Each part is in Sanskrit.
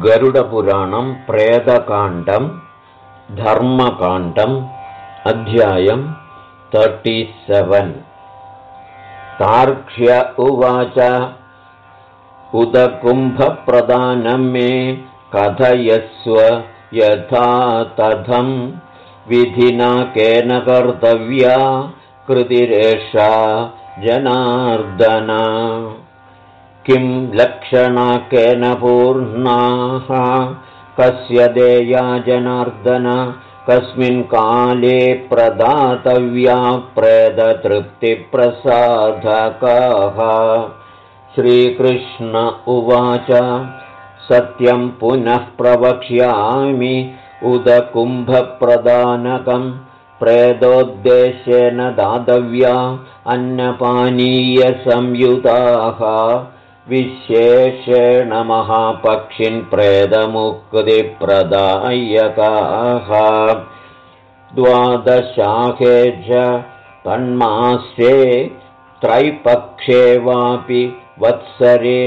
गरुडपुराणं प्रेतकाण्डं धर्मकाण्डम् अध्यायं सेवन् तार्क्ष्य उवाच उदकुम्भप्रदानं मे कथयस्व यथा तथं विधिना केन कर्तव्या कृतिरेषा जनार्दना किं लक्षणा केन पूर्णाः? कस्य देया जनार्दन? कस्मिन् काले प्रदातव्या प्रेदतृप्तिप्रसाधकाः श्रीकृष्ण उवाच सत्यं पुनः प्रवक्ष्यामि उदकुम्भप्रदानकम् प्रेदोद्देश्येन दातव्या अन्नपानीयसंयुताः विशेषेण महापक्षिन् प्रेदमुक्तिप्रदायकाः। द्वादशाखे च तन्मास्ये त्रैपक्षे वापि वत्सरे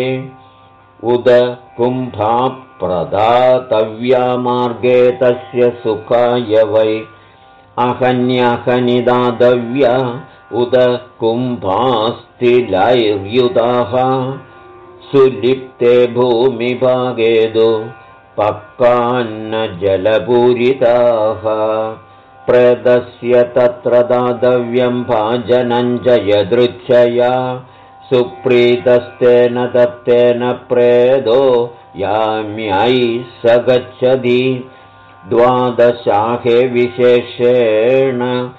उदकुम्भाप्रदातव्यामार्गे तस्य सुखाय वै अहन्यहनिदातव्या उद कुम्भास्तिलैर्युताः सुलिप्ते भूमिभागेदु पक्कान्न जलपूरिताः प्रदस्य तत्र दातव्यं भाजनञ्जयदृच्छया। सुप्रीतस्तेन दत्तेन प्रेदो याम्यै स गच्छति। द्वादशाहे विशेषेण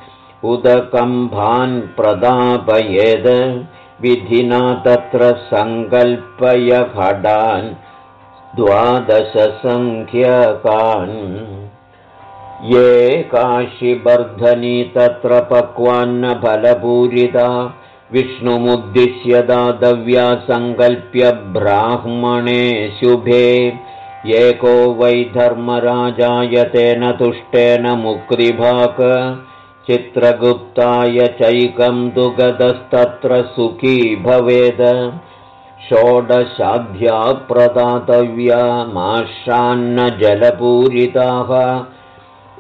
उदकम्भान् प्रदापयेद्। विधिना तत्र सङ्कल्पयघटान् द्वादशसङ्ख्यकान्। ये काशिवर्धनी तत्र पक्वान्न फलपूरिता विष्णुमुद्दिश्य दातव्या सङ्कल्प्य ब्राह्मणे शुभे। एको वै धर्मराजायतेन तुष्टेन मुक्तिभाक् चित्रगुप्ताय चैकं तु गतस्तत्र सुखी भवेद। षोडशाध्या प्रदातव्यामाशान्न जलपूरिताः।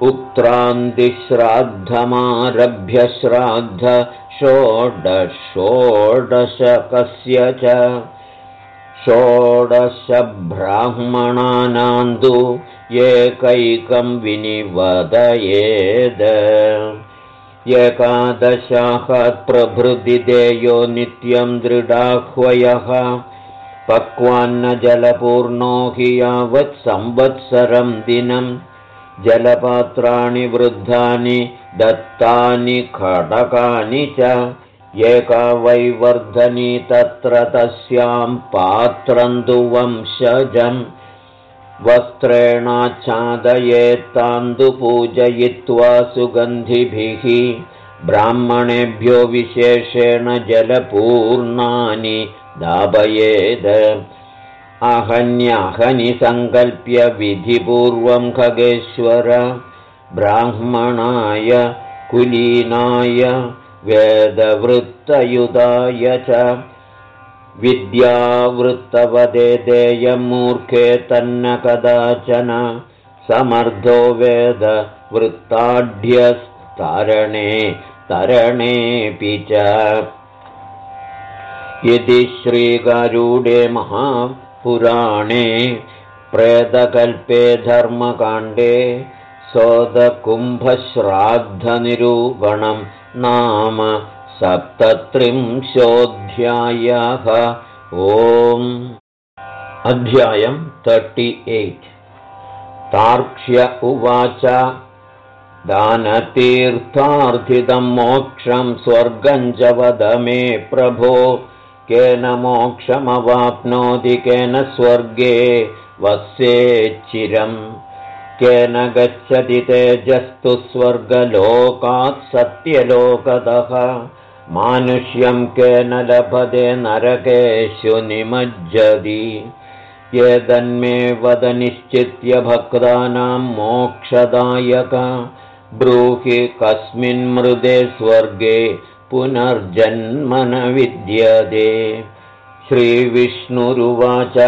उत्त्रान्तिश्राद्धमारभ्य श्राद्ध षोडषोडशकस्य च। षोडशब्राह्मणानान्तु एकैकं विनिवदयेद एकादशाहत्प्रभृतिदेयो नित्यं दृढाह्वयः। पक्वान्नजलपूर्णो हि यावत् संवत्सरं दिनं। जलपात्राणि वृद्धानि दत्तानि खडकानि च। एका वैवर्धनी तत्र तस्यां पात्रन्तु वंशजम् वस्त्रेणाच्छादयेत्तान्दु पूजयित्वा सुगन्धिभिः ब्राह्मणेभ्यो विशेषेण जलपूर्णानि दापयेद। अहन्यहनि सङ्कल्प्य विधिपूर्वं खगेश्वर ब्राह्मणाय कुलीनाय वेदवृत्तयुधाय च विद्यावृत्तवदे देयमूर्खे तन्न कदाचन समर्थो वेदवृत्ताढ्यस्तारणे तरणेऽपि च। यदि श्रीगारूढे महापुराणे प्रेतकल्पे धर्मकाण्डे सोदकुम्भश्राद्धनिरूपणं नाम सप्तत्रिंशोऽध्यायः। ओम्। अध्यायम् तर्टि एय्ट् तार्क्ष्य उवाच। दानतीर्थार्थितं मोक्षं स्वर्गं च वद मे प्रभो। केन मोक्षमवाप्नोति केन स्वर्गे वस्येच्चिरम् केन गच्छति तेजस्तु स्वर्गलोकात् सत्यलोकतः मानुष्यं केन लभते नरकेषु निमज्जति। एतन्मे वद निश्चित्य भक्तानां मोक्षदायक। ब्रूहि कस्मिन् मृदे स्वर्गे पुनर्जन्म न विद्यते श्रीविष्णुरुवाच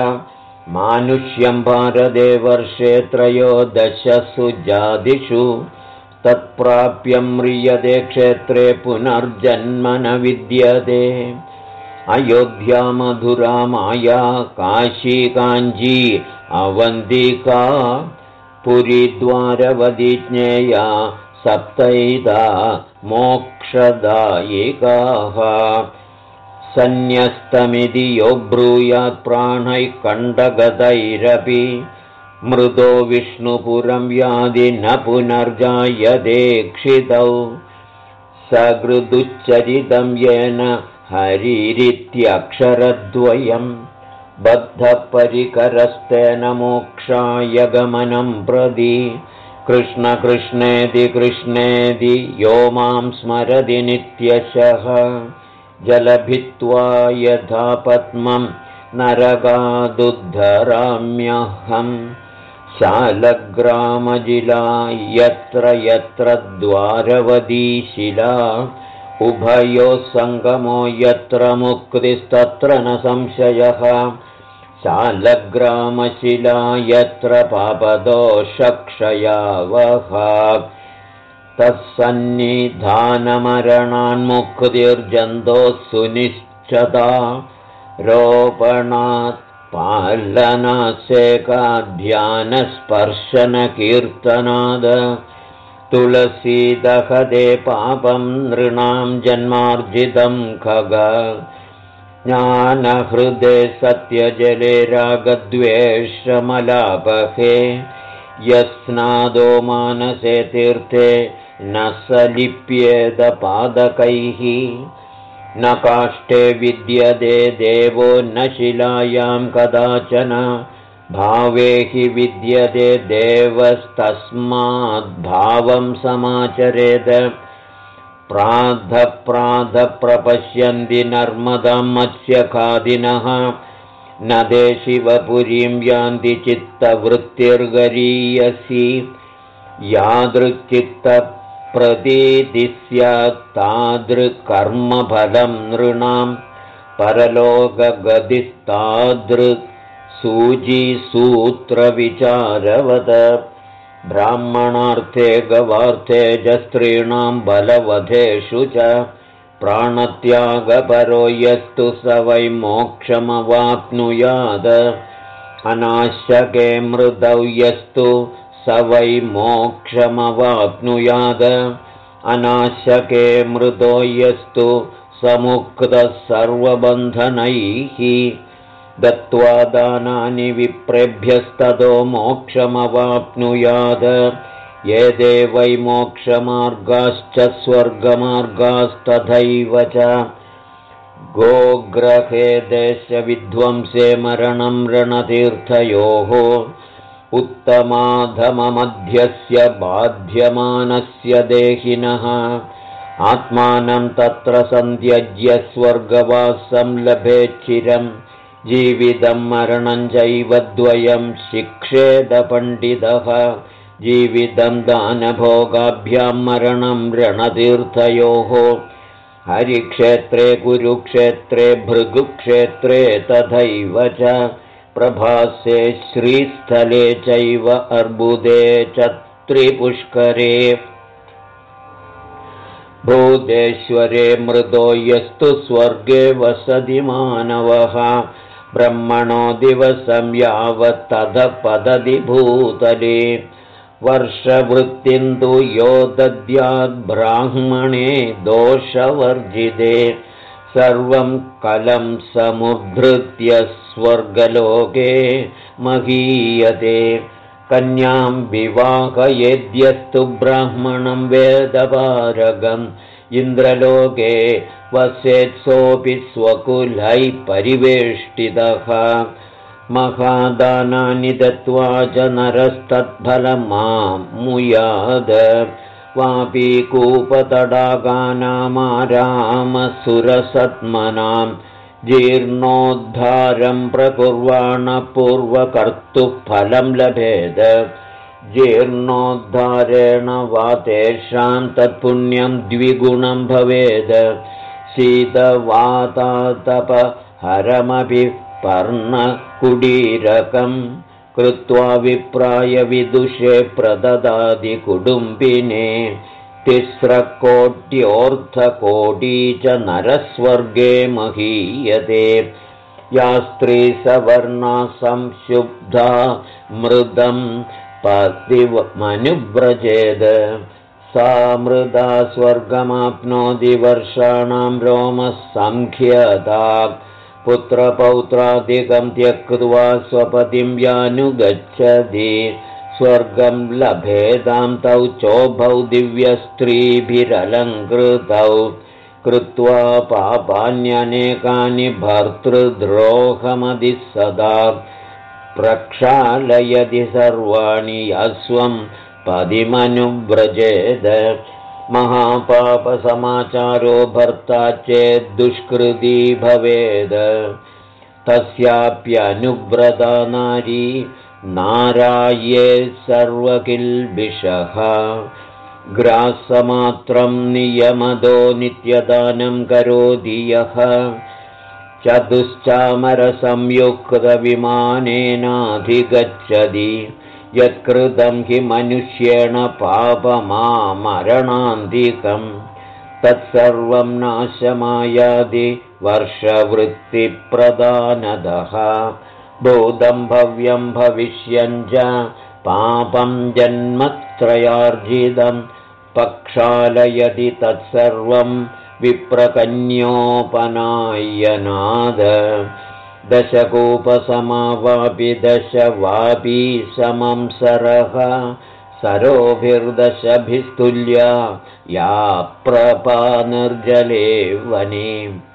मानुष्यं भारते वर्षे त्रयोदशसु जातिषु तत्प्राप्य म्रियते क्षेत्रे पुनर्जन्म न विद्यते अयोध्या मधुरा माया काशी काञ्जी अवन्तिका पुरीद्वारवधिज्ञेया सप्तैदा मोक्षदायिकाः। सन्न्यस्तमिति यो ब्रूयात् प्राणैः कण्डगतैरपि मृदो विष्णुपुरं व्याधि न पुनर्जायदेक्षितौ सकृदुच्चरितं येन हरिरित्यक्षरद्वयं बद्धपरिकरस्तेन मोक्षाय गमनं प्रदि कृष्णकृष्णेति कृष्णेति यो मां स्मरति नित्यशः। जलभित्वा यथा पद्मं नरकादुद्धराम्यहम् शालग्रामजिला यत्र यत्र द्वारवदीशिला उभयोः सङ्गमो यत्र मुक्तिस्तत्र न संशयः। शालग्रामशिला यत्र पापदोषक्षयावः तत्सन्निधानमरणान्मुक्तिर्जन्तोः सुनिश्चता। रोपणात् पालनासेकाध्यानस्पर्शनकीर्तनाद। तुलसीदहदे पापं नृणां जन्मार्जितं खग। ज्ञानहृदे सत्यजले रागद्वेषमलापहे यस्नादो मानसे तीर्थे न स लिप्येदपादकैः न काष्ठे विद्यते देवो न शिलायां कदाचन। भावे हि विद्यते देवस्तस्माद्भावं समाचरेत्। प्राधप्राधप्रपश्यन्ति नर्मदां मत्स्यखादिनः। न दे शिवपुरीं यान्ति चित्तवृत्तिर्गरीयसि यादृक्चित्तप्रतीति स्यात् तादृक्कर्मफलं नृणां परलोकगतिस्तादृक् सूचिसूत्रविचारवद ब्राह्मणार्थे गवार्थे स्त्रीणां बलवधेषु च प्राणत्यागपरो यस्तु स वै मोक्षमवाप्नुयाद अनाशके मृदौ यस्तु स वै मोक्षमवाप्नुयाद। अनाशके मृदो यस्तु समुक्तः सर्वबन्धनैः। दत्त्वा दानानि विप्रेभ्यस्ततो मोक्षमवाप्नुयात् ये देवै मोक्षमार्गाश्च स्वर्गमार्गास्तथैव च। गोग्रहे देशविध्वंसे मरणं रणतीर्थयोः उत्तमाधममध्यस्य बाध्यमानस्य देहिनः। आत्मानं तत्र सन्त्यज्य स्वर्गवासं लभेच्चिरम् जीवितं मरणं चैव द्वयं शिक्षेदपण्डितः। जीवितं दानभोगाभ्यां मरणं रणतीर्थयोः। हरिक्षेत्रे कुरुक्षेत्रे भृगुक्षेत्रे तथैव च प्रभासे श्रीस्थले चैव अर्बुदे च त्रिपुष्करे भूतेश्वरे मृदो यस्तु स्वर्गे वसति मानवः। ब्रह्मणो दिवसं यावत्तदपदति भूतले। वर्षवृत्तिन्तु यो दद्याद्ब्राह्मणे दोषवर्जिते। सर्वं कलं समुद्धृत्य स्वर्गलोके महीयते। कन्यां विवाहयेद्यस्तु ब्राह्मणं वेदपारगम् इन्द्रलोके वसेत्सोऽपि स्वकुलैः परिवेष्टितः। महादानानि दत्त्वा च नरस्तत्फलमामुयाद वापि कूपतडागानामारामसुरसत्मनां जीर्णोद्धारं प्रकुर्वाणपूर्वकर्तुः फलं लभेद। जीर्णोद्धारेण वा तेषां तत्पुण्यं द्विगुणं भवेद्। शीतवातातपहरमपि पर्णकुडीरकम् विदुषे प्रददादिकुटुम्बिने तिस्रकोट्योऽर्धकोटी च नरस्वर्गे महीयते। या स्त्रीसवर्णा संशुब्धा मृदम् पतिमनुव्रजेद सा मृदा स्वर्गमाप्नोति वर्षाणां रोमः सङ्ख्यता पुत्रपौत्रादिकं त्यक्त्वा स्वपतिं यानुगच्छति स्वर्गं लभेदां तौ चोभौ दिव्यस्त्रीभिरलङ्कृतौ। कृत्वा पापान्यनेकानि भर्तृद्रोहमधि सदा प्रक्षालयति सर्वाणि अस्वं पदिमनुव्रजेद। महापापसमाचारो भर्ता चेद्दुष्कृती भवेद। तस्याप्यनुव्रता नारी नाराये सर्वकिल्बिषः। ग्रासमात्रं नियमदो नित्यदानं करोति यः। चतुश्चामरसंयुक्तविमानेनाधिगच्छति। यत्कृतं हि मनुष्येण पापमामरणान्तिकम्। तत्सर्वं नाशमायादि वर्षवृत्तिप्रदानदः बोधं भव्यं भविष्यञ्च पापं जन्मत्रयार्जितं पक्षालयति तत्सर्वं विप्रकन्योपनायनाद। दशकूपसमावापि दश वापी समं सरः सरोभिर्दशभिस्तुल्या या प्रपानर्जले वने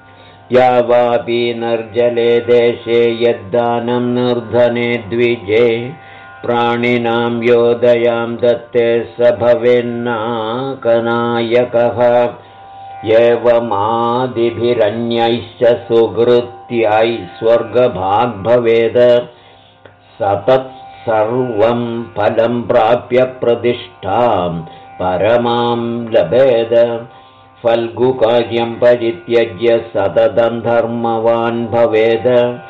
या वापि नर्जले देशे यद्दानं निर्धने द्विजे प्राणिनां योदयां दत्ते स भवेन्नाकनायकः एवमादिभिरन्यैश्च सुहृत्यै स्वर्गभाग्भवेद। सतत्सर्वं फलं प्राप्य प्रतिष्ठां परमां लभेद फल्गुकार्यं परित्यज्य सततं धर्मवान् भवेद।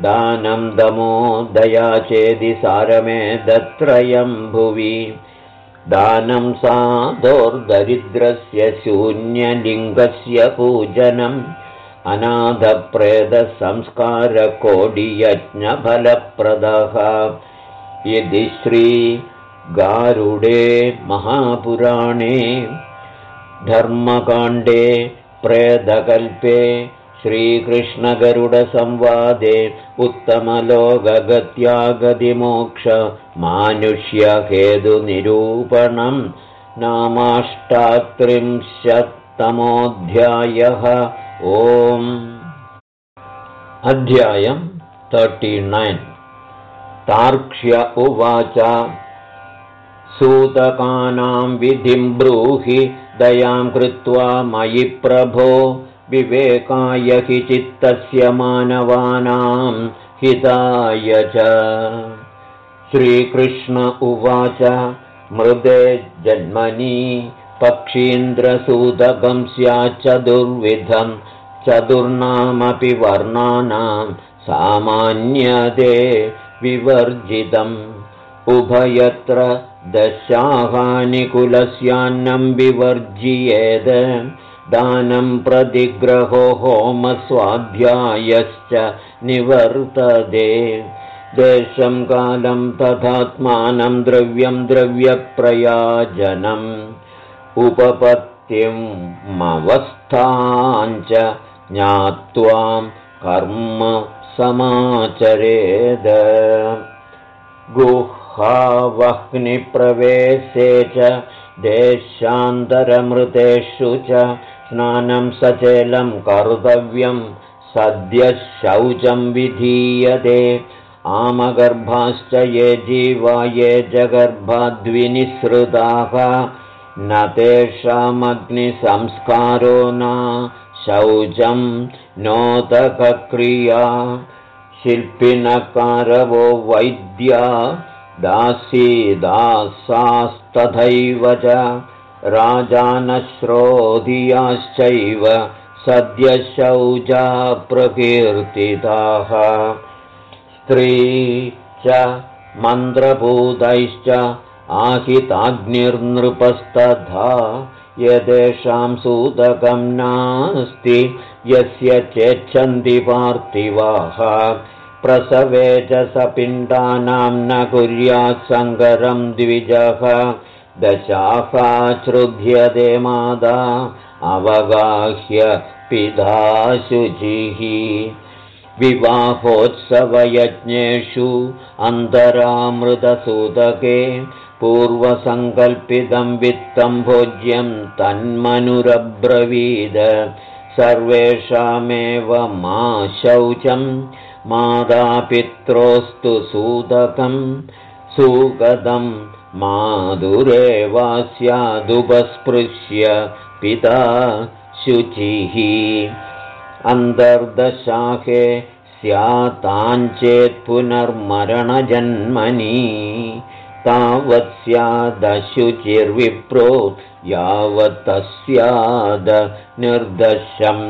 दानं दमो दया चेदि सारमेदत्रयं भुवि दानं साधोर्दरिद्रस्य शून्यलिङ्गस्य पूजनम्। अनाथप्रेदसंस्कारकोडियज्ञफलप्रदः यदि श्रीगारुडे महापुराणे धर्मकाण्डे प्रेदकल्पे श्रीकृष्णगरुडसंवादे उत्तमलोकगत्यागतिमोक्षमानुष्यहेतुनिरूपणं नामाष्टात्रिंशत्तमोऽध्यायः। ओम्। अध्यायम् तर्टिनैन् तार्क्ष्य उवाच। सूतकानां विधिं ब्रूहि दयां कृत्वा मयि प्रभो विवेकाय हि चित्तस्य मानवानां हिताय च। श्रीकृष्ण उवाच मृदे जन्मनि पक्षीन्द्रसूदकं स्याच्चतुर्विधं चतुर्णामपि वर्णानां सामान्यते विवर्जितम्। उभयत्र दशाहानिकुलस्यान्नं विवर्ज्येद दानं प्रतिग्रहो होमस्वाध्यायश्च निवर्तते। देशं कालं तथात्मानं द्रव्यं द्रव्यप्रयाजनम्। उपपत्तिमवस्थाञ्च ज्ञात्वां कर्म समाचरेद गुहावह्निप्रवेशे च देशान्तरमृतेषु च स्नानं सचेलं कर्तव्यं सद्यः शौचं विधीयते। आमगर्भाश्च ये जीवा ये जगर्भाद्विनिःसृताः न तेषामग्निसंस्कारो न शौचं नोदकक्रिया शिल्पिनकारवो वैद्या दासीदासास्तथैव च राजानश्रोधियाश्चैव सद्यशौजा प्रकीर्तिताः। स्त्री च मन्त्रभूतैश्च आहिताग्निर्नृपस्तथा यदेषां सूतकं नास्ति यस्य चेच्छन्ति पार्थिवाः प्रसवे च सपिण्डानां न कुर्यात् सङ्गरं द्विजः दशाखाश्रुध्यते मादा अवगाह्य पिधा शुचिः। विवाहोत्सवयज्ञेषु अन्तरामृतसूतके पूर्वसङ्कल्पितं वित्तं भोज्यं तन्मनुरब्रवीद। सर्वेषामेव मा शौचं मातापित्रोस्तु सूतकं सुगदं माधुरेवास्यादुपस्पृश्य पिता शुचिः। अन्तर्दशाखे पुनर्मरणजन्मनि तावत् स्यादशुचिर्विप्रो यावत् स्याद निर्दशम्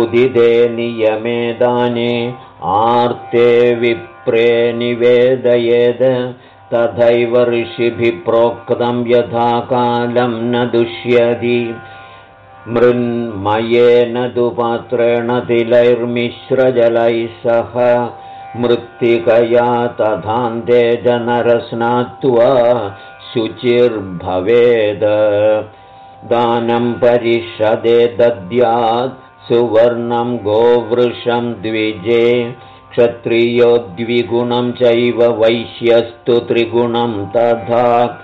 उदिते नियमे दाने आर्ते विप्रे निवेदयेद तथैव ऋषिभिः प्रोक्तं यथा कालं न दुष्यति। मृन्मयेन दुपात्रेण तिलैर्मिश्रजलैः सह मृत्तिकया तथान्ते जनरस्नात्वा शुचिर्भवेद। दानं परिषदे दद्यात् सुवर्णं गोवृषं द्विजे क्षत्रियो द्विगुणं चैव वैश्यस्तु त्रिगुणं तथा।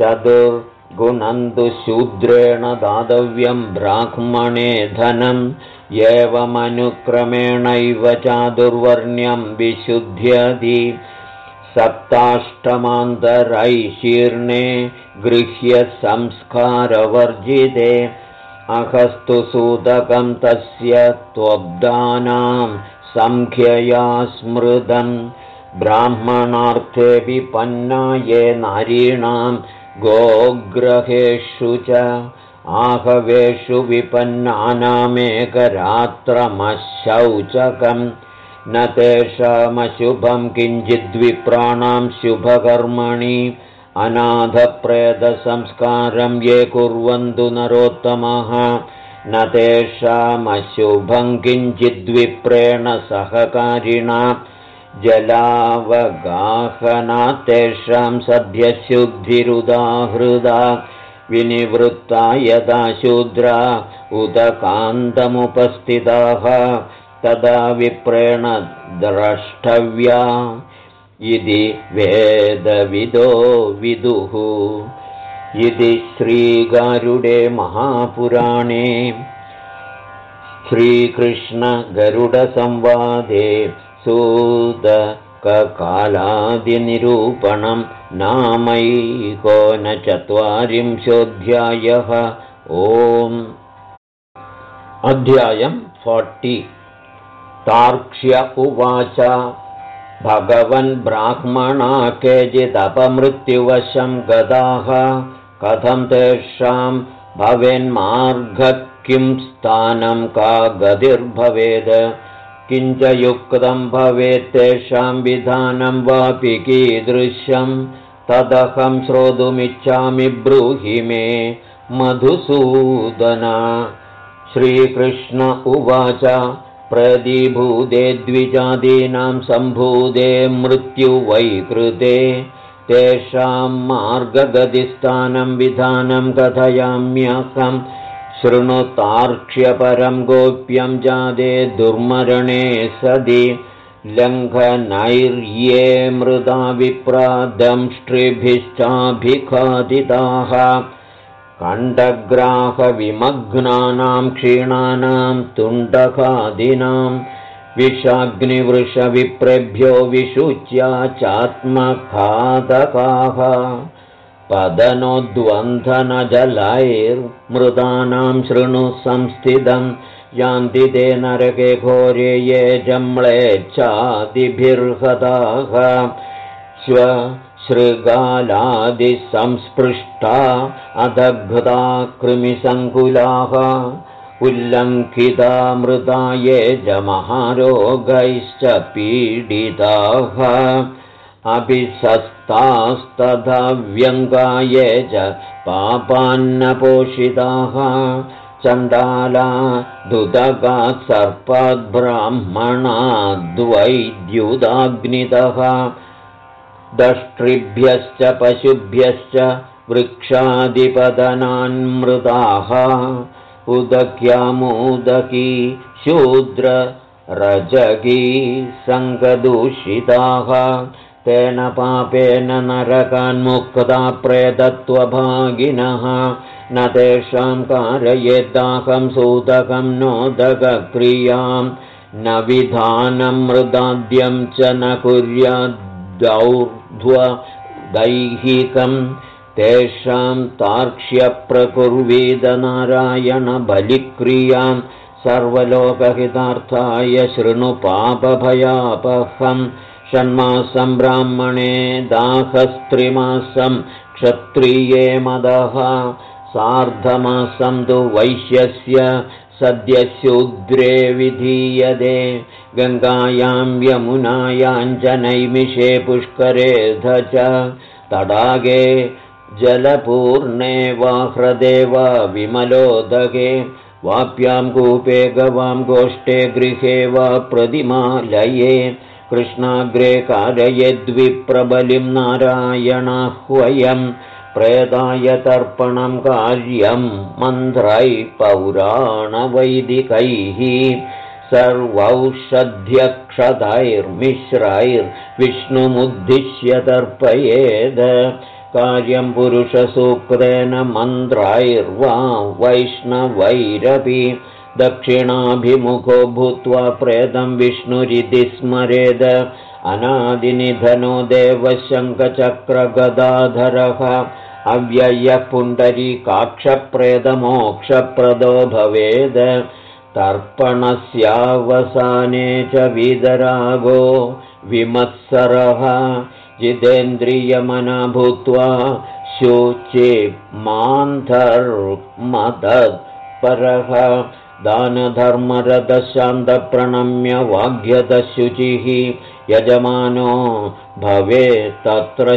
चतुर् गुणन्तु शूद्रेण दातव्यं ब्राह्मणे धनम् एवमनुक्रमेणैव चादुर्वर्ण्यं विशुध्यति। सप्ताष्टमान्तरैशीर्णे गृह्यसंस्कारवर्जिते अहस्तु सूतकं तस्य त्वब्दानां सङ्ख्यया स्मृतम् ब्राह्मणार्थे विपन्ना ये नारीणां गोग्रहेषु च आहवेषु विपन्नानामेकरात्रमशौचकम्। न तेषामशुभं किञ्चिद्विप्राणां शुभकर्मणि अनाथप्रेतसंस्कारं ये कुर्वन्तु नरोत्तमः न तेषामशुभं किञ्चिद्विप्रेण सहकारिणा। जलावगाहना तेषां सद्यशुद्धिरुदाहृदा विनिवृत्ता यदा शूद्रा उदकान्तमुपस्थिताः तदा विप्रेण द्रष्टव्या इति वेदविदो विदुः। इति श्रीगारुडे महापुराणे श्रीकृष्णगरुडसंवादे सूदककालादिनिरूपणं नामैकोनचत्वारिंशोऽध्यायः। ओम्। अध्यायम् फोर्टि। तार्क्ष्य उवाच भगवन् ब्राह्मणा केचिदपमृत्युवशं गदाः। कथं तेषां भवेन्मार्गः किं स्थानं का गतिर्भवेद्? किञ्च युक्तं भवेत् तेषां विधानं वापि कीदृशं? तदहं श्रोतुमिच्छामि ब्रूहि मे मधुसूदना। श्रीकृष्ण उवाच प्रदिभूते द्विजादीनां सम्भूते मृत्युवैकृते तेषां मार्गगतिस्थानं विधानं कथयाम्यहम् शृणुतार्क्ष्यपरं गोप्यं जादे दुर्मरणे सदि। लङ्घनैर्ये मृदा विप्रादंष्ट्रिभिश्चाभिखादिताः कण्डग्राहविमग्नानां क्षीणानां तुण्डकादिनां विषाग्निवृषविप्रेभ्यो विशुच्या चात्मखादकाः पदनोद्वन्धनजलैर्मृदानां शृणु संस्थितं यान्ति ते नरके घोरे ये जम्लेच्छादिभिर्हताः स्वशृगालादिसंस्पृष्टा अदग्धा कृमिसङ्कुलाः उल्लङ्घिता ये च महारोगैश्च पीडिताः अभिसस्तास्तथा व्यङ्गाये च पापान्नपोषिताः चण्डाला दुदगात् सर्पाद्ब्राह्मणाद्वैद्युदाग्नितः दष्ट्रिभ्यश्च पशुभ्यश्च वृक्षादिपदनान्मृताः उदक्यामुदकी शूद्र रजगी सङ्गदूषिताः। तेन पापेन नरकान्मुक्ता प्रेतत्वभागिनः न तेषां कारयेदाहं सूतकं नोदकक्रियां। न विधानं मृदाद्यं च न कुर्याद्दौर्ध्वदैहिकम् तेषां तार्क्ष्यप्रकुर्वीदनारायणबलिक्रियां सर्वलोकहितार्थाय शृणुपापभयापहं षण्मासं ब्राह्मणे दाहस्त्रिमासं क्षत्रिये मदः सार्धमासं तु वैश्यस्य सद्यशूद्रे विधीयते गङ्गायां यमुनायां च नैमिषे पुष्करेध च तडागे जलपूर्णे वा हृदे वा विमलोदगे वाप्यां कूपे गवां गोष्ठे गृहे वा प्रतिमालये कृष्णाग्रे कारयद्विप्रबलिं नारायणाह्वयं प्रेदाय तर्पणं कार्यं मन्त्रै पौराणवैदिकैः सर्वौषध्यक्षतैर्मिश्रैर्विष्णुमुद्दिश्य तर्पयेद्। कार्यं पुरुषसूक्तेन मन्त्रैर्वा वैष्णवैरपि। दक्षिणाभिमुखो भूत्वा प्रेतं विष्णुरिति स्मरेद। अनादिनिधनो देवशङ्खचक्रगदाधरः अव्ययः पुण्डरीकाक्षप्रेदमोक्षप्रदो भवेद। तर्पणस्यावसाने च विदरागो विमत्सरः। जितेन्द्रियमना भूत्वा शुचे मान्धर्मदत्परः दानधर्मरथशान्तप्रणम्य वाग्यतशुचिः यजमानो भवे तत्र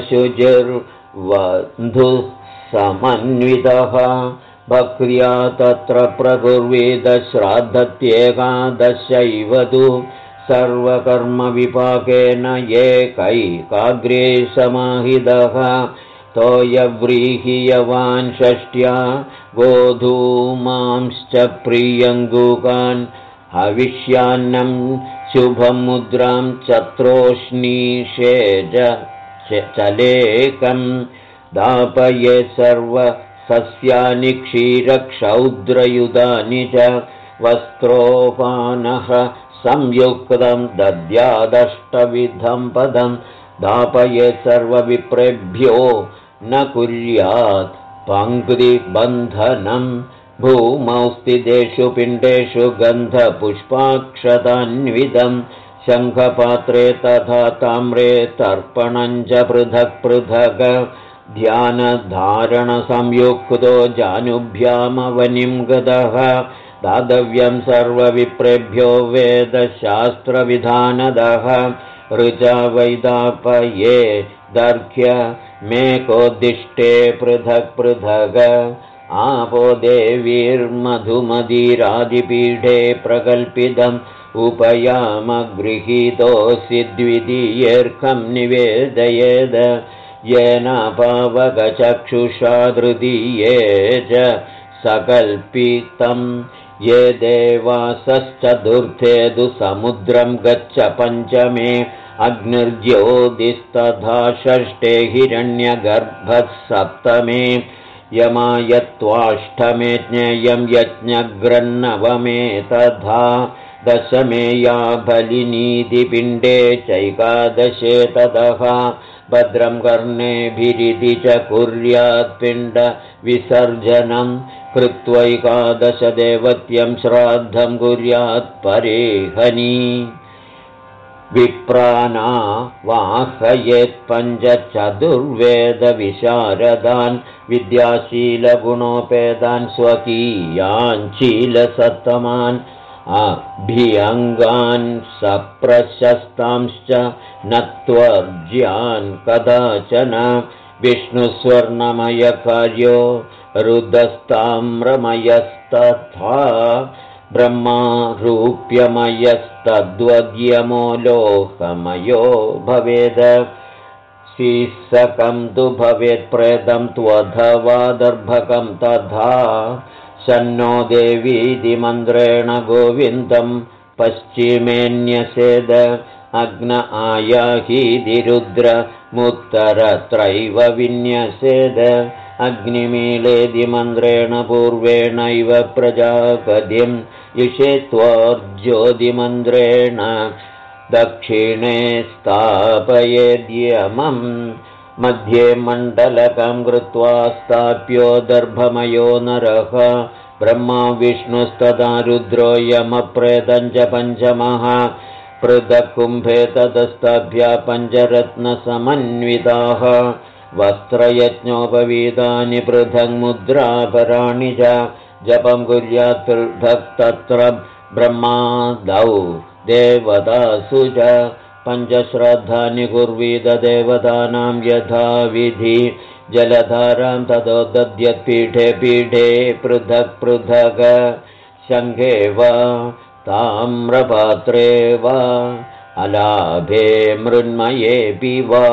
शुचिर्वन्धुः समन्वितः भक्र्या तत्र प्रकुर्वीदश्राद्धत्येकादशैव तु सर्वकर्मविपाकेन एकैकाग्रे समाहितः तोयव्रीहियवान् षष्ट्या गोधूमांश्च प्रियङ्गुकान् हविष्यान्नं शुभमुद्रां चत्रोष्णीषेज चलेकं दापये सर्वसस्यानि क्षीरक्षौद्रयुधानि च वस्त्रोपानः संयुक्तं दद्यादष्टविधं पदं दापयेत् सर्वविप्रेभ्यो न कुर्यात् पङ्क्तिबन्धनं भूमौ स्थितेषु पिण्डेषु गन्धपुष्पाक्षतान्वितं शङ्खपात्रे तथा ताम्रे तर्पणं च पृथक् पृथक् ध्यानधारणसंयुक्तो जानुभ्यामवनिं गतः। दातव्यं सर्वविप्रेभ्यो वेदशास्त्रविधानदः। ऋचा वैदापये दर्घ्य मेकोद्दिष्टे पृथक् पृथग आपो देवीर्मधुमदीरादिपीठे प्रकल्पितम् उपयामगृहीतोऽसि द्वितीयेऽर्कं निवेदयेद येन पावकचक्षुषा तृतीये च सकल्पितम् ये देवासश्चतुर्थे समुद्रं गच्छ पञ्चमे अग्निर्ज्योतिस्तथा षष्ठे हिरण्यगर्भः सप्तमे यमायत्वाष्टमे ज्ञेयं यज्ञग्रन्नवमे तथा दशमे या बलिनीतिपिण्डे चैकादशे ततः भद्रं कर्णेभिरिति च कुर्यात्पिण्डविसर्जनम् कृत्वैकादशदेवत्यं श्राद्धं कुर्यात् परेहनी। वाहयेत्पञ्चचतुर्वेदविशारदान् विद्याशीलगुणोपेदान् स्वकीयाञ्चीलसत्तमान् अभियङ्गान् सप्रशस्तांश्च नत्वर्ज्यान् कदाचन विष्णुस्वर्णमयकार्यो रुदस्ताम्रमयस्तथा ब्रह्मा रूप्यमयस्तद्वद्यमो लोकमयो भवेद। शीर्षकं तु भवेत्प्रेदं त्वधवादर्भकं तथा शन्नो देवीति मन्त्रेण गोविन्दं पश्चिमेऽन्यसेद अग्न आयाहीदिरुद्रमुत्तरत्रैव विन्यसेद। अग्निमीलेदि मन्त्रेण पूर्वेणैव प्रजापदिं युषे त्वोर्ज्योतिमन्त्रेण दक्षिणे स्थापयेद्यमम् मध्ये मण्डलकं कृत्वा स्थाप्यो दर्भमयो नरः। ब्रह्मा विष्णुस्तदा रुद्रो यमप्रेदञ्च पञ्चमः। पृथक्कुम्भे तदस्ताभ्या पञ्चरत्नसमन्विताः। वस्त्रयज्ञोपवीतानि पृथङ्मुद्रापराणि च। जपं कुर्यात् पृथक्तत्र ब्रह्मादौ देवतासु च पञ्चश्राद्धानि कुर्वीददेवतानां यथा विधि जलधारां ततो दद्यत्पीठे पीठे पृथक् पृथक्। शङ्घे वा ताम्रपात्रे वा अलाभे मृन्मयेऽपि वा।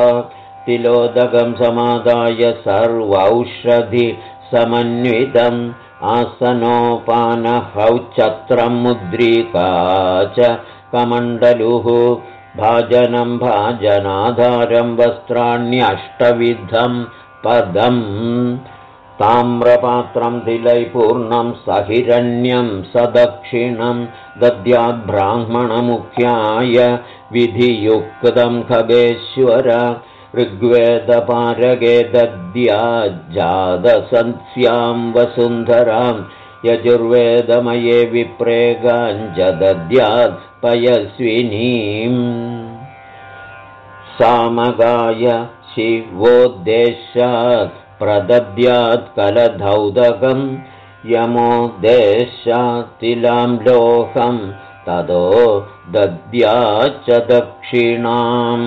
तिलोदकं समादाय सर्वौषधि समन्वितम् आसनोपानहौचत्रं मुद्रिका च कमण्डलुः भाजनं भाजनाधारं वस्त्राण्यष्टविधं पदम् ताम्रपात्रं तिलैपूर्णं सहिरण्यं सदक्षिणं दद्याद्ब्राह्मणमुख्याय विधियुक्तं खगेश्वर ऋग्वेदपारगे दद्याज्जादसन्स्यां वसुन्धरां यजुर्वेदमये विप्रेगाञ्च दद्यात् पयस्विनीम्। सामगाय शिवोद्देशात् प्रदद्यात् कलधौदकं यमोद्देशातिलां लोहं ततो दद्याच्च दक्षिणाम्।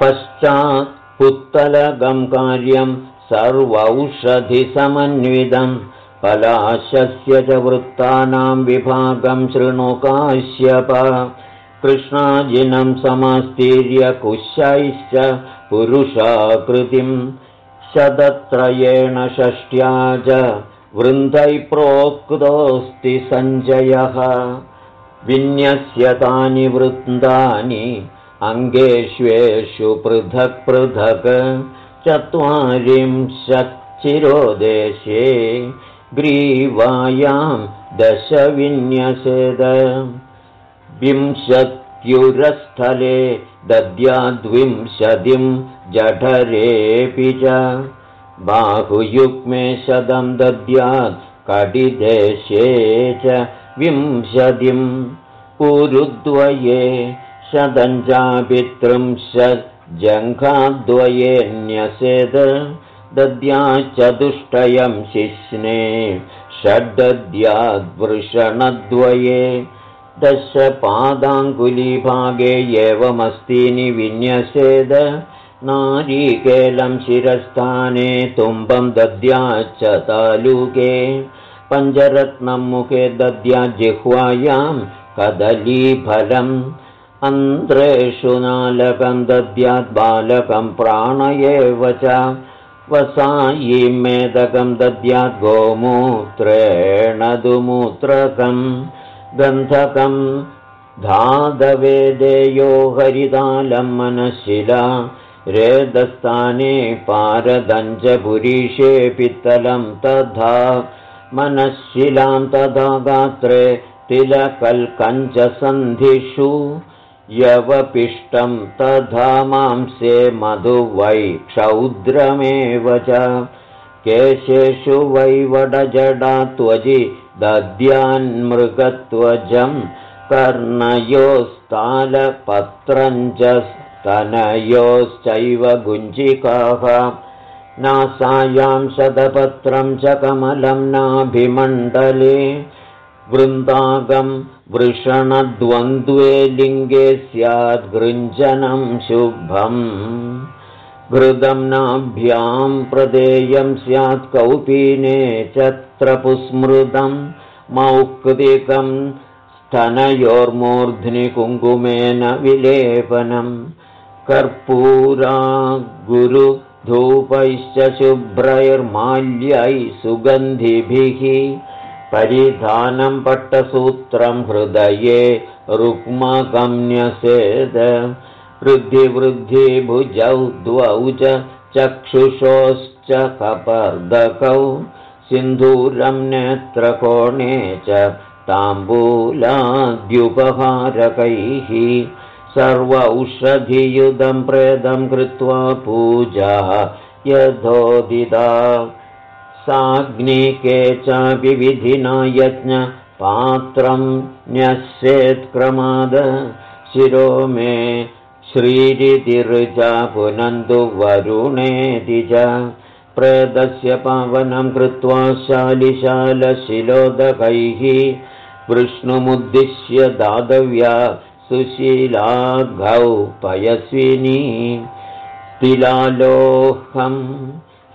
पश्चात् पुत्तलगं कार्यं सर्वौषधिसमन्वितम् पलाशस्य च वृत्तानां विभागं शृणुकाश्यप कृष्णाजिनं समास्तीर्य कुशैश्च पुरुषाकृतिं शतत्रयेण षष्ट्या च वृन्दै प्रोक्तोऽस्ति सञ्जयः। विन्यस्यतानि वृन्दानि अङ्गेष्वेषु पृथक् पृथक् चत्वारिंशच्चिरोदेशे ग्रीवायां दशविन्यसेद। विंशत्युरस्थले दद्याद्विंशतिं जठरेऽपि च। बाहुयुग्मे शतं दद्यात् कटिदेशे च विंशतिं। पुरुद्वये शतञ्चापितृंशत् जङ्घाद्वयेऽन्यसेद दद्याच्चतुष्टयं शिश्ने षड्दद्याद्वृषणद्वये दशपादाङ्गुलीभागे एवमस्तीनि विन्यसेद नारीकेलं शिरस्थाने तुम्बं दद्याच्च तालुके पञ्चरत्नं मुखे दद्याज्जिह्वायां कदलीफलम् अन्ध्रेषु नालकं दद्याद्बालकं प्राण एव च वसायि मेदकं दद्यात् गोमूत्रेण दुमूत्रकं गन्धकं धाधवेदेयो हरितालं मनशिला रेदस्थाने पारदञ्जपुरीशे पित्तलं तथा मनःशिलां तथा गात्रे तिलकल्कञ्चसन्धिषु यवपिष्टं तथा मांसे मधुवै क्षौद्रमेव च। केशेषु वै वडजडा त्वजि दद्यान्मृगत्वजं कर्णयोस्तालपत्रम् च स्तनयोश्चैव गुञ्जिकाः। नासायां शतपत्रं च कमलं नाभिमण्डले। वृन्दागं वृषणद्वन्द्वे लिङ्गे स्याद्गृञ्जनं शुभम्। घृदं नाभ्यां प्रदेयं स्यात् कौपीने चत्रपुस्मृतं मौक्तिकं स्तनयोर्मूर्ध्नि कुङ्कुमेन विलेपनं। कर्पूरा गुरुधूपैश्च शुभ्रैर्माल्यै सुगन्धिभिः परिधानं पट्टसूत्रं हृदये रुक्मगम्यसेद। वृद्धिवृद्धिभुजौ द्वौ च चक्षुषोश्च कपर्दकौ। सिन्धूरं नेत्रकोणे च ताम्बूलाद्युपहारकैः। सर्वौषधियुधं प्रेदं कृत्वा पूजा यथोदिता साग्निके चापि विधिना यज्ञपात्रं न्यस्येत्क्रमाद शिरो मे श्रीरितिर्जा पुनन्तु वरुणेति च प्रेतस्य पावनं कृत्वा शालिशालशिलोदकैः विष्णुमुद्दिश्य दातव्या सुशीलाघौ पयस्विनी तिलालोहम्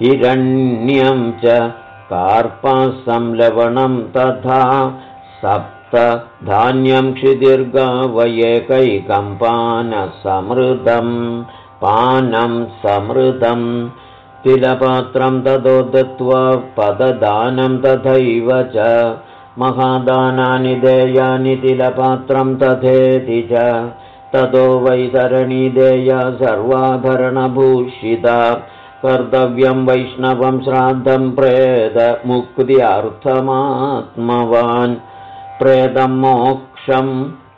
हिरण्यं च कार्पासंलवणं तथा सप्तधान्यं क्षिदीर्घवयेकैकं पानसमृतं पानं समृतं तिलपात्रं ततो दत्त्वा पददानं तथैव च महादानानि देयानि तिलपात्रं तथेति च ततो वैतरणी देया सर्वाभरणभूषिता कर्तव्यं वैष्णवं श्राद्धं प्रेतं मोक्षं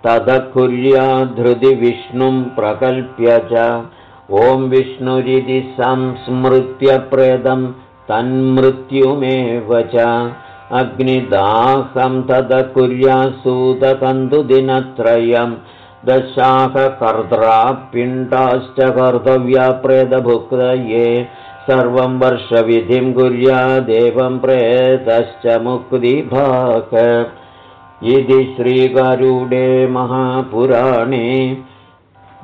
तदकुर्याद्धृति विष्णुं प्रकल्प्य च। ॐ विष्णुरिति संस्मृत्य प्रेदं तन्मृत्युमेव च। अग्निदाहं तदकुर्यासूतकन्दुदिनत्रयम् दशाकर्द्रापिण्डाश्च कर्तव्या प्रेतभुक्तये सर्वं वर्षविधिं कुर्यादेवं प्रेतश्च मुक्तिभाक। इति श्रीगरुडे महापुराणे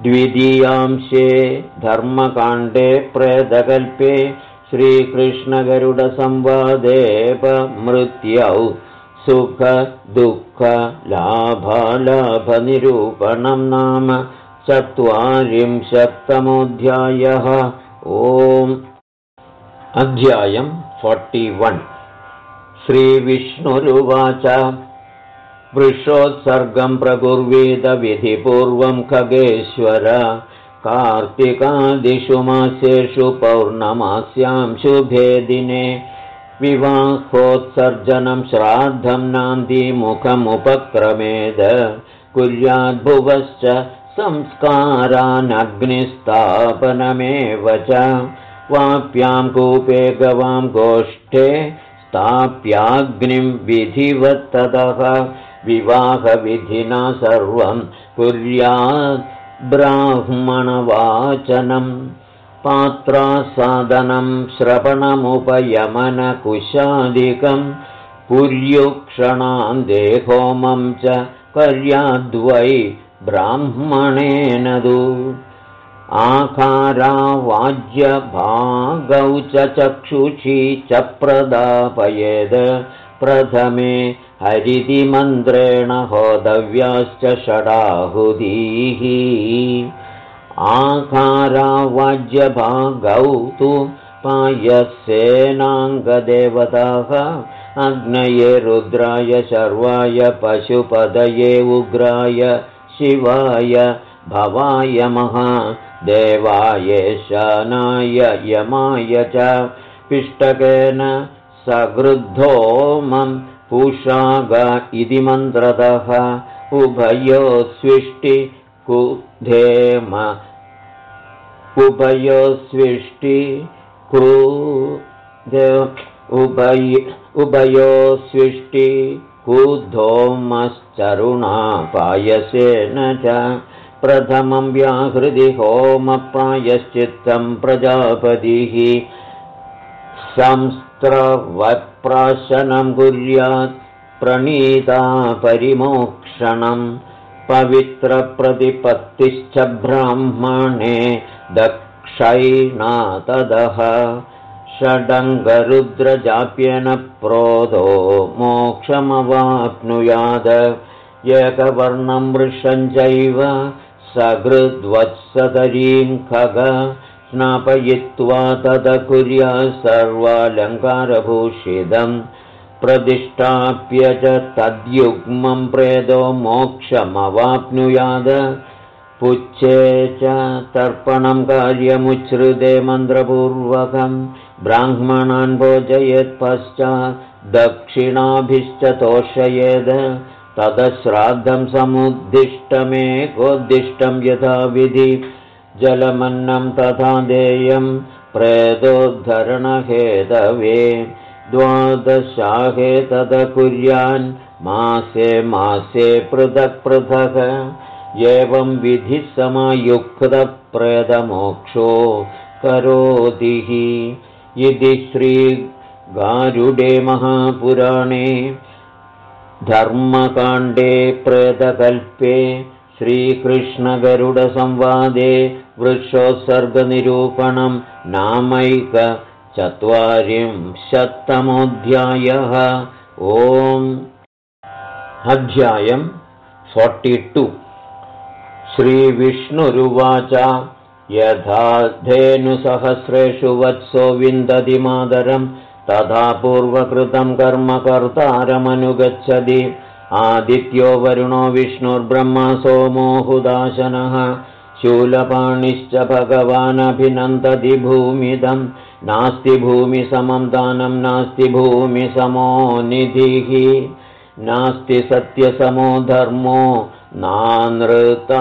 द्वितीयांशे धर्मकाण्डे प्रेतकल्पे श्रीकृष्णगरुडसंवादेपमृत्यौ सुखदुःखलाभालाभनिरूपणं नाम चत्वारिंशत्तमोऽध्यायः। ओम्। अध्यायम् वन्। श्रीविष्णुरुवाच। वृषोत्सर्गं प्रकुर्वीतविधिपूर्वं खगेश्वर। कार्तिकादिषु मासेषु पौर्णमास्यां शुभे दिने विवाहोत्सर्जनं श्राद्धं नान्दीमुखमुपक्रमेद कुर्याद्भुवश्च संस्कारानग्निस्थापनमेव च। वाप्यां कूपे गवां गोष्ठे स्थाप्याग्निं विधिवत्ततः विवाहविधिना सर्वं कुर्यात् ब्राह्मणवाचनम् पात्रासादनं श्रवणमुपयमनकुशादिकं देहोमं च कर्याद्वै ब्राह्मणेन दु आकारावाज्यभागौ च चक्षुषी च प्रदापयेद्। प्रथमे हरितिमन्त्रेण होदव्याश्च षडाहुदीः आकारावाज्यभागौ तु पायसेनाङ्गदेवताः अग्नये रुद्राय शर्वाय पशुपदये उग्राय शिवाय भवाय शानाय यमाय च पिष्टकेन सगृद्धोमं पूषाग इति मन्त्रतः उभयो उभयोस्विष्टि उभय उभयोस्विष्टि पायसेन च। प्रथमं व्याहृदि होमप्रायश्चित्तं प्रजापतिः। संस्त्रवत्प्राशनं कुर्यात् प्रणीता परिमोक्षणं। पवित्रप्रतिपत्तिश्च ब्राह्मणे दक्षैनातदः षडङ्गरुद्रजाप्येन प्रोदो मोक्षमवाप्नुयाद एकवर्णं वृषं चैव सकृद्वत्सतरीं खग स्नापयित्वा तदकुर्या सर्वालङ्कारभूषितम् प्रतिष्ठाप्य च तद्युग्मं प्रेदो मोक्षमवाप्नुयाद पुच्छे च तर्पणं कार्यमुच्छ्रुते मन्त्रपूर्वकं ब्राह्मणान् भोजयेत्पश्चात् दक्षिणाभिश्च तोषयेद् तदश्राद्धं समुद्दिष्टमेकोद्दिष्टं यथाविधि जलमन्नं तथा देयं प्रेतोद्धरणहेतवे द्वादशाहे तद कुर्यान् मासे मासे पृथक् पृथक् एवं विधिसमयुक्तप्रेतमोक्षो करोतिः इति श्रीगारुडे महापुराणे धर्मकाण्डे प्रेतकल्पे श्रीकृष्णगरुडसंवादे वृक्षोत्सर्गनिरूपणं नामैकचत्वारिंशत्तमोऽध्यायः। ओम्। अध्यायम् टु श्रीविष्णुरुवाच। यथा धेनुसहस्रेषु वत्सो विन्दति मादरम् तथा पूर्वकृतं कर्म कर्तारमनुगच्छति। आदित्यो वरुणो विष्णुर्ब्रह्म सोमोहुदाशनः शूलपाणिश्च भगवानभिनन्दति भूमिदं। नास्ति भूमिसमं दानं नास्ति भूमिसमो निधिः। नास्ति सत्यसमो धर्मो नानृतात्पादकं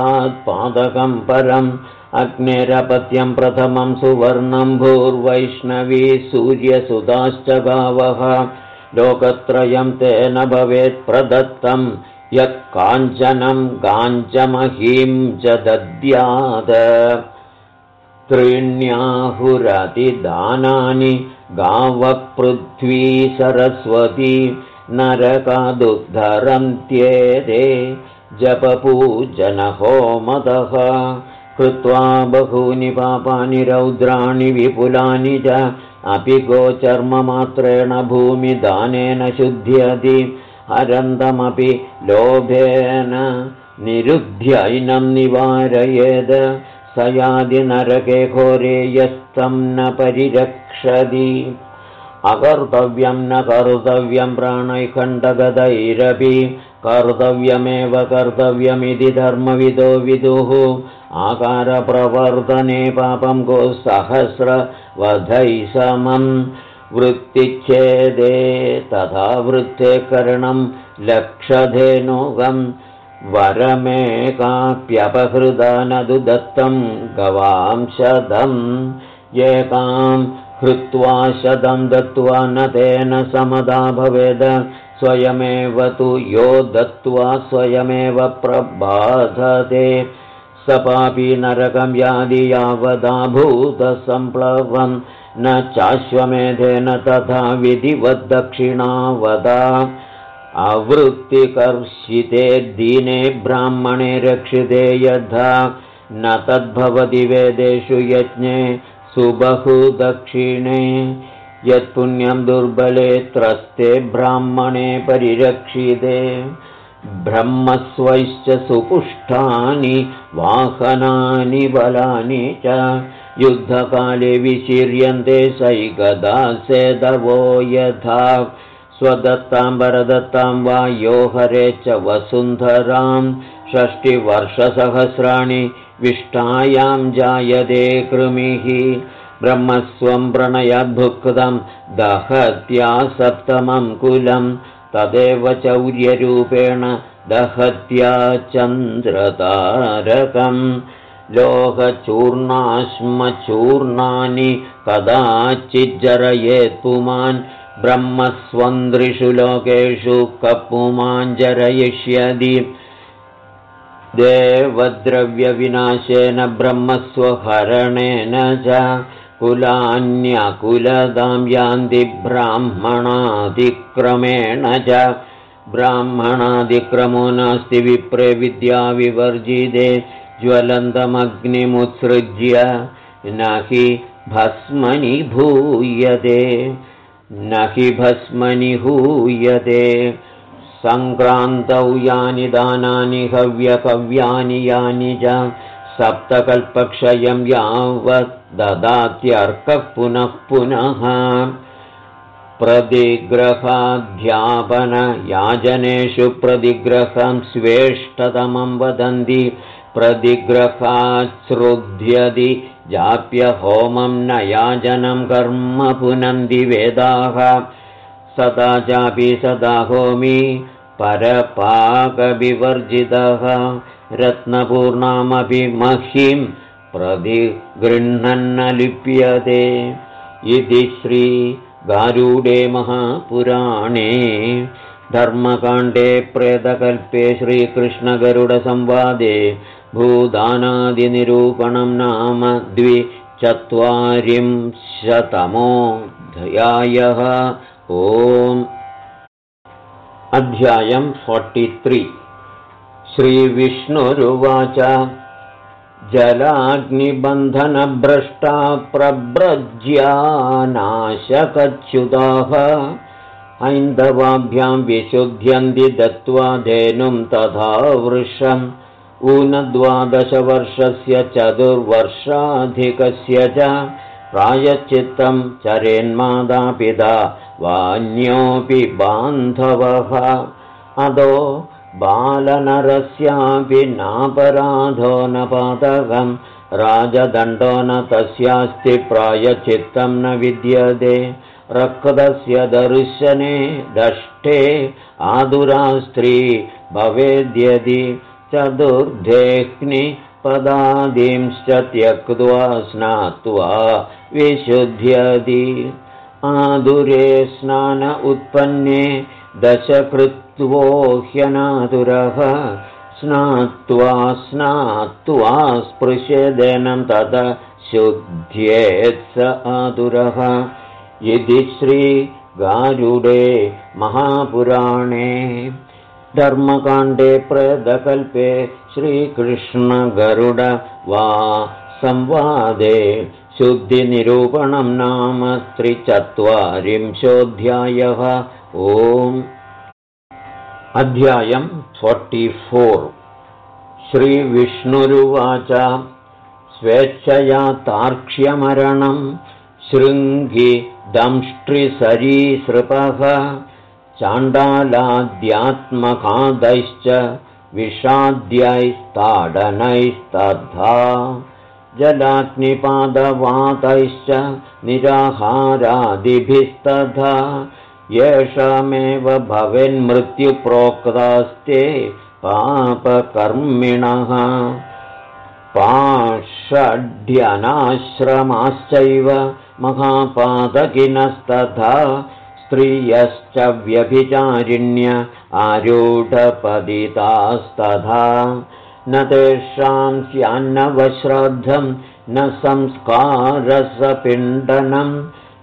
परम् अग्नेरपत्यं प्रथमं सुवर्णं भूर्वैष्णवी सूर्यसुताश्च गावः लोकत्रयं तेन भवेत् प्रदत्तं यः काञ्चनं गाञ्चमहीं च दद्याद त्रीण्याहुरतिदानानि गावपृथ्वी सरस्वती नरकादुद्धरन्त्येते जपपूजनहोमतः कृत्वा बहूनि पापानि रौद्राणि विपुलानि च अपि गोचर्ममात्रेण भूमिदानेन शुद्ध्यति हरन्तमपि लोभेन निरुध्यैनं स यादिनरके घोरे यस्तं न परिरक्षति। अकर्तव्यं न कर्तव्यं प्राणैखण्डगदैरपि कर्तव्यमेव कर्तव्यमिति धर्मविदो विदुः। आकारप्रवर्तने पापं गोसहस्रवधै समं वृत्तिच्छेदे तथा वृत्ते करणं लक्षधेनुगं वरमेकाप्यपहृदा न तु दत्तं गवां शतम् एकां हृत्वा शतं दत्त्वा न तेन समदा भवेद स्वयमेव तु यो दत्त्वा स्वयमेव प्रबाधते। स पापी नरकं यादि यावदाभूतसम्प्लवं न चाश्वमेधेन तथा विधिवद्दक्षिणावदा। आवृत्तिकर्षिते दीने ब्राह्मणे रक्षिते यथा। न तद्भवति वेदेषु यज्ञे सुबहुदक्षिणे यत्पुण्यं दुर्बले त्रस्ते ब्राह्मणे परिरक्षिते। ब्रह्मस्वैश्च सुपुष्टानि वाहनानि बलानि च। युद्धकाले विशीर्यन्ते सैकदा सेदवो यथा। स्वदत्तां वरदत्तां वा यो हरे च वसुन्धरां। षष्टिवर्षसहस्राणि विष्टायां जायते कृमिः ब्रह्मस्वं प्रणयद्भुक्तं दहत्या सप्तमं कुलं तदेव चौर्यरूपेण दहत्या चन्द्रतारकम्। लोहचूर्णाश्मचूर्णानि कदाचिज्जरयेत् पुमान् ब्रह्मस्वन्द्रिषु लोकेषु कपुमाञ्जरयिष्यति देवद्रव्यविनाशेन ब्रह्मस्वहरणेन च कुलान्यकुलदां यान्ति ब्राह्मणादिक्रमेण च। ब्राह्मणादिक्रमो नास्ति विप्रे विद्याविवर्जिते ज्वलन्तमग्निमुत्सृज्य न हि भस्मनि भूयते न हि भस्मनि हूयते। सङ्क्रान्तौ यानि दानानि हव्यकव्यानि यानि च सप्तकल्पक्षयं यावत् ददात्यर्कः पुनः पुनः। प्रतिग्रहाध्यापनयाजनेषु प्रतिग्रहं स्वेष्टतमं वदन्ति। प्रतिग्रहाच्छ्रुध्यदि जाप्यहोमं न याजनं कर्म पुनन्ति वेदाः। सदा चापि सदा होमी परपाकविवर्जितः रत्नपूर्णामपि मह्यं प्रतिगृह्णन्न लिप्यते इति श्रीगारूडे महापुराणे धर्मकाण्डे प्रेतकल्पे श्रीकृष्णगरुडसंवादे भूदानादिनिरूपणं नाम द्विचत्वारिंशतमोऽध्यायः। ओम् अध्यायम् फोर्टित्रि श्रीविष्णुरुवाच। जलाग्निबन्धनभ्रष्टा प्रव्रज्यानाशकच्युताः ऐन्दवाभ्यां विशुध्यन्ति दत्त्वा धेनुं तथा वृषम्। ऊनद्वादशवर्षस्य चतुर्वर्षाधिकस्य च प्रायश्चित्तं चरेन्मादापिता वान्योऽपि बान्धवः। अदो बालनरस्यापि नापराधो न पातकं राजदण्डो न तस्यास्ति प्रायचित्तं न विद्यते। रक्तस्य दर्शने दष्टे आदुरास्त्री भवेद्यदि चतुर्धेऽग्नि पदादींश्च त्यक्त्वा स्नात्वा विशुध्यति आदुरे स्नान उत्पन्ने दशकृत्वो ह्यनादुरः स्नात्वा स्नात्वा स्पृशेदेनं तद शुद्ध्येत्स आदुरः। इति श्रीगारुडे महापुराणे। धर्मकाण्डे प्रेदकल्पे श्रीकृष्णगरुड वा संवादे शुद्धिनिरूपणं नाम त्रिचत्वारिंशोऽध्यायः। ओम् अध्यायम् फोर्टिफोर् श्रीविष्णुरुवाच। स्वेच्छया तार्क्ष्यमरणं शृङ्गि दंष्ट्रिसरीसृपः चाण्डालाद्यात्मकादैश्च विषाद्यैस्ताडनैस्तद्धा जलाग्निपादवातैश्च निराहारादिभिस्तथा येषामेव भवेन्मृत्युप्रोक्तास्ते पापकर्मिणः। पाषड्यनाश्रमाश्चैव महापादकिनस्तथा स्त्रियश्च व्यभिचारिण्य आरूढपदितास्तथा न तेषां स्यान्नवश्राद्धं न संस्कारसपिण्डनं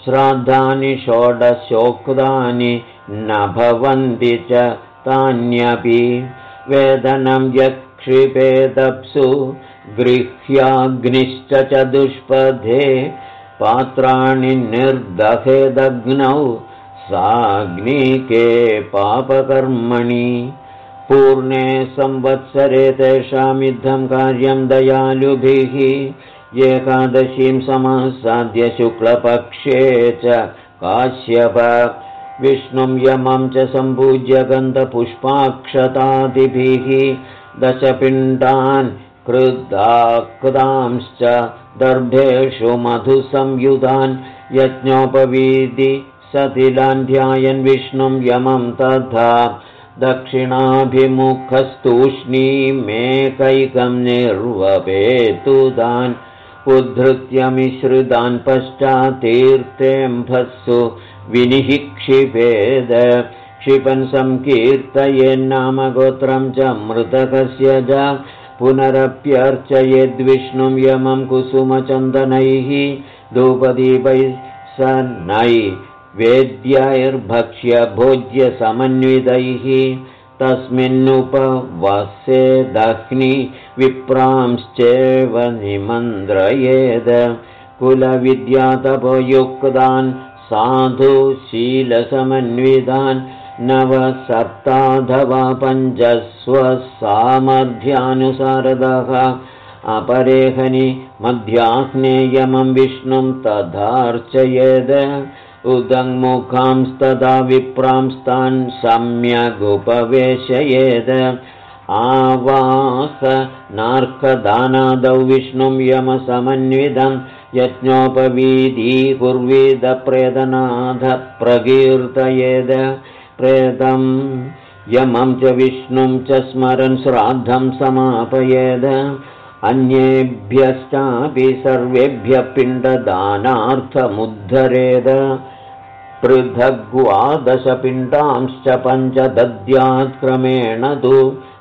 श्राद्धानि षोडशोक्तानि न भवन्ति च तान्यपि। वेदनं यक्षिपेदप्सु गृह्याग्निश्च च दुष्पथे पात्राणि निर्दहेदग्नौ साग्निके पापकर्मणि। पूर्णे संवत्सरे तेषामिद्धं कार्यं दयालुभिः एकादशीं समासाद्य शुक्लपक्षे च काश्यप विष्णुं यमं च सम्पूज्य गन्धपुष्पाक्षतादिभिः दशपिण्डान् कृदाकृदांश्च दर्भेषु मधुसंयुधान् यज्ञोपवीति सतिलान् ध्यायन् विष्णुं यमं तथा दक्षिणाभिमुखस्तूष्णीमेकैकं निर्वपेतुदान् उद्धृत्य मिश्रितान् पश्चात्तीर्थेऽम्भस्सु विनिःक्षिपेद क्षिपन् संकीर्तयेन्नामगोत्रं च मृतकस्य च पुनरप्यर्चयेद्विष्णुं यमं कुसुमचन्दनैः धूपदीपैः स नै वेद्यैर्भक्ष्य भोज्यसमन्वितैः तस्मिन्नुपवसे दह्नि विप्रांश्चेव निमन्त्रयेद। कुलविद्यातपयुक्तान् साधुशीलसमन्वितान् नवसप्ताधवा पञ्चस्वसामर्थ्यानुसारदः अपरेहनि मध्याह्नेयमं विष्णुं तथार्चयेद उदङ्मुखांस्तदा विप्रांस्तान् सम्यगुपवेशयेद। आवास नार्कदानादौ विष्णुं यमसमन्वितं यज्ञोपवीदीकुर्वीदप्रेदनाथ प्रकीर्तयेद। प्रेदं यमं च विष्णुं च स्मरन् श्राद्धं समापयेद। अन्येभ्यश्चापि सर्वेभ्यः पिण्डदानार्थमुद्धरेद पृथग्वादशपिण्डांश्च पञ्च दद्यात्क्रमेण तु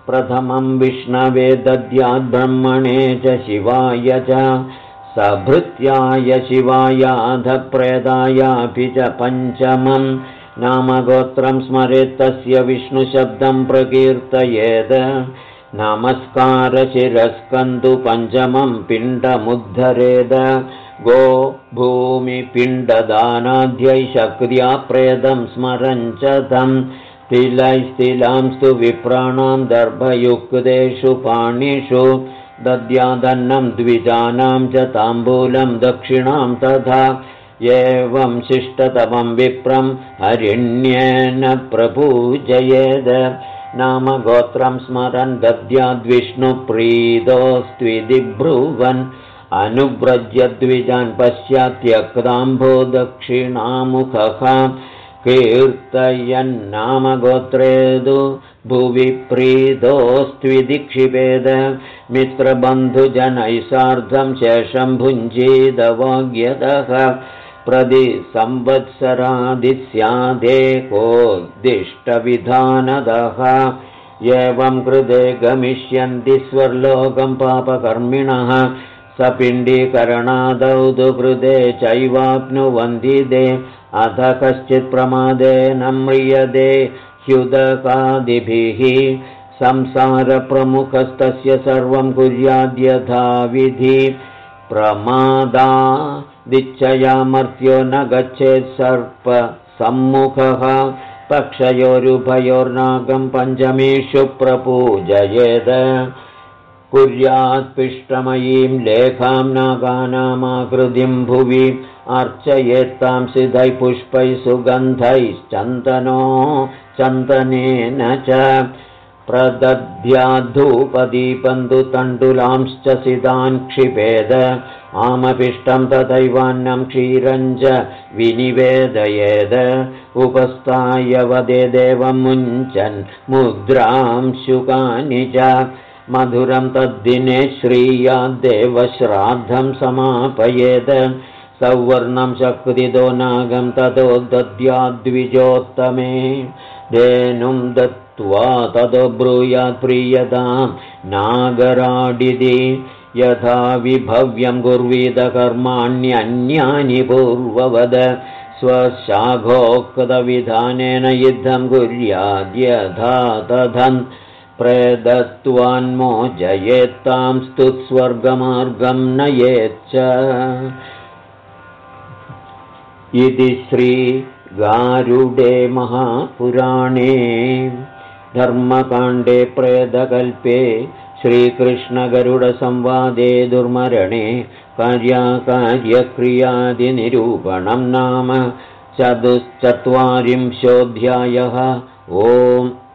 प्रथमं विष्णवे दद्याद्ब्रह्मणे च शिवाय च सभृत्याय शिवायाधप्रेदायापि च पञ्चमं नामगोत्रं स्मरेत्तस्य विष्णुशब्दं प्रकीर्तयेद। नमस्कारशिरस्कन्दु पञ्चमं पिण्डमुद्धरेद गो भूमिपिण्डदानाद्यै शक्र्या प्रेदं स्मरन् च तं तिलैस्तिलांस्तु विप्राणां दर्भयुक्तेषु पाणिषु दद्यादन्नं द्विजानां च ताम्बूलं दक्षिणां तथा एवं शिष्टतमं विप्रं हरिण्येन प्रपूजयेद। नाम गोत्रं स्मरन् दद्याद्विष्णुप्रीतोऽस्त्विति ब्रुवन् अनुव्रज्य पश्चात्यक्ताम्भो दक्षिणामुखः कीर्तयन्नामगोत्रेदु भुवि प्रीतोऽस्त्विदिक्षिपेद मित्रबन्धुजनैः सार्धं शेषं भुञ्जीदवाग्यतः प्रदि संवत्सरादिस्यादेकोद्दिष्टविधानदः एवं कृते गमिष्यन्ति स्वर्लोकं पापकर्मिणः सपिण्डीकरणादौ तु कृते चैवाप्नुवन्ति दे अथ कश्चित् प्रमादेन म्रियते ह्युदकादिभिः। संसारप्रमुखस्तस्य सर्वं कुर्याद्यथा विधि। प्रमादादिच्छयामर्त्यो न गच्छेत् सर्पसम्मुखः। पक्षयोरुभयोर्नागं पञ्चमीषु प्रपूजयेत् कुर्यात्पिष्टमयीं लेखां नागानामाकृतिं भुवि अर्चयेत्तां सिधैः पुष्पैः सुगन्धैश्चन्दनो चन्दनेन च प्रदध्याद्धूपदीपन्तु तण्डुलांश्च सिदान् क्षिपेद आमपिष्टं तथैवान्नं क्षीरं च विनिवेदयेद उपस्थाय वदे देवं मुञ्चन् मुद्रांशुकानि च मधुरं तद्दिने श्रीयाद्देव श्राद्धं समापयेत्। सौवर्णं शक्तिदो नागं ततो दद्याद्विजोत्तमे धेनुं दत्त्वा ततो ब्रूयात् प्रीयतां नागराडिति। यथा विभव्यं कुर्वीदकर्माण्यन्यानि पूर्ववद। स्वशाखोक्तविधानेन युद्धं कुर्याद्यथा तथन् प्रेदत्वान्मोजयेत्तां स्तुत्स्वर्गमार्गं नयेच्च। इति श्रीगारुडे महापुराणे धर्मकाण्डे प्रेदकल्पे श्रीकृष्णगरुडसंवादे दुर्मरणे कार्याकार्यक्रियादिनिरूपणं नाम चतुश्चत्वारिंशोऽध्यायः। ओम्